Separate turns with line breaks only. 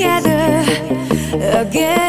together again?